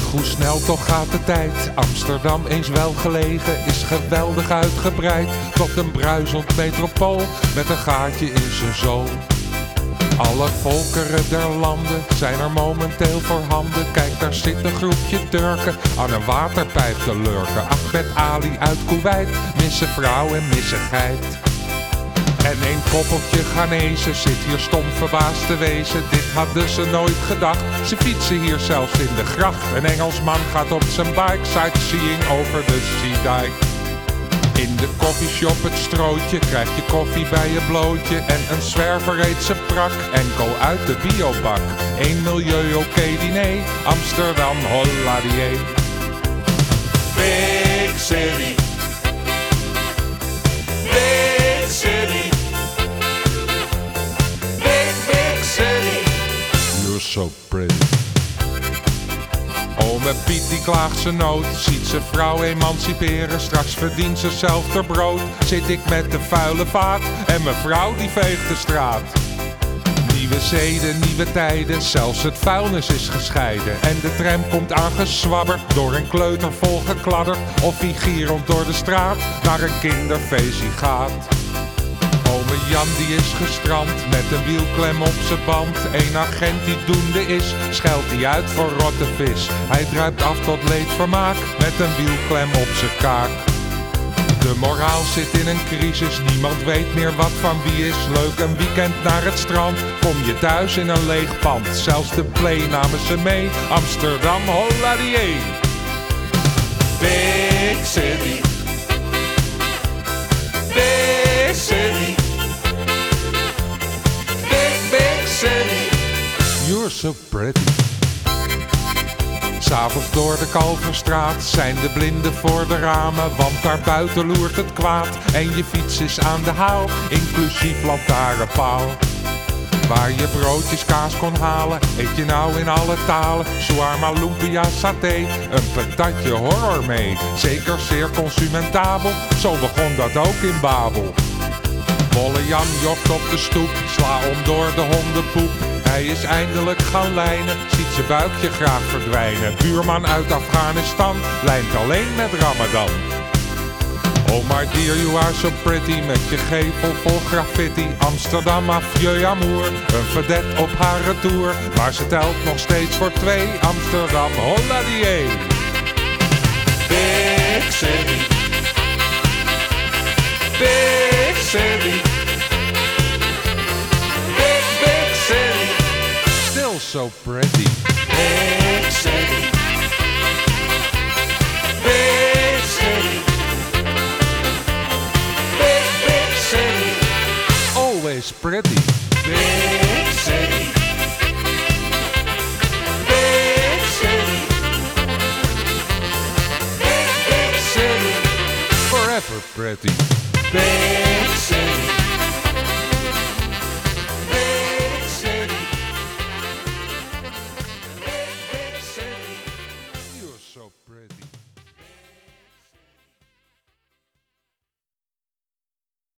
hoe snel toch gaat de tijd. Amsterdam eens wel gelegen is geweldig uitgebreid. Tot een bruisend metropool met een gaatje in zijn zool. Alle volkeren der landen zijn er momenteel voorhanden. Kijk, daar zit een groepje Turken aan een waterpijp te lurken. Ahmed Ali uit Kuwait, missen vrouw en missigheid. En een koppeltje Ghanese zit hier stom verbaasd te wezen. Dit hadden ze nooit gedacht. Ze fietsen hier zelfs in de gracht. Een Engelsman gaat op zijn bike sightseeing over de Sea In de koffieshop het strootje krijg je koffie bij je blootje. En een zwerver eet zijn prak, enkel uit de biobak. Eén milieu oké diner, Amsterdam holladier. Big City. So pretty. Ome Piet die klaagt zijn nood, ziet zijn vrouw emanciperen. Straks verdient ze zelf ter brood. Zit ik met de vuile vaat en mijn vrouw die veegt de straat. Nieuwe zeden, nieuwe tijden, zelfs het vuilnis is gescheiden. En de tram komt aangeswabberd, door een kleuter volgekladderd. Of vigierend door de straat, naar een kinderfeestje gaat. Jan die is gestrand met een wielklem op zijn band. Een agent die doende is, scheldt hij uit voor rotte vis. Hij druipt af tot leedvermaak met een wielklem op zijn kaak. De moraal zit in een crisis, niemand weet meer wat van wie is. Leuk een weekend naar het strand, kom je thuis in een leeg pand. Zelfs de play namen ze mee, Amsterdam holladier. Big City. Big City. So pretty. S'avonds door de Kalverstraat zijn de blinden voor de ramen, want daar buiten loert het kwaad. En je fiets is aan de haal, inclusief lantaarnpaal. Waar je broodjes kaas kon halen, eet je nou in alle talen. Shawarma, lumpia, saté, een patatje horror mee. Zeker zeer consumentabel, zo begon dat ook in Babel. Bolle Jan jocht op de stoep, sla om door de hondenpoep. Hij is eindelijk gaan lijnen, ziet zijn buikje graag verdwijnen. Buurman uit Afghanistan lijnt alleen met Ramadan. Oh my dear, you are so pretty Met je gevel vol graffiti Amsterdam, afieu amour Een vedette op haar retour Maar ze telt nog steeds voor twee Amsterdam, holladier Big so pretty Big city. Big city. Big, big city. Always pretty Big city. Big city. Big, big city. Forever pretty Big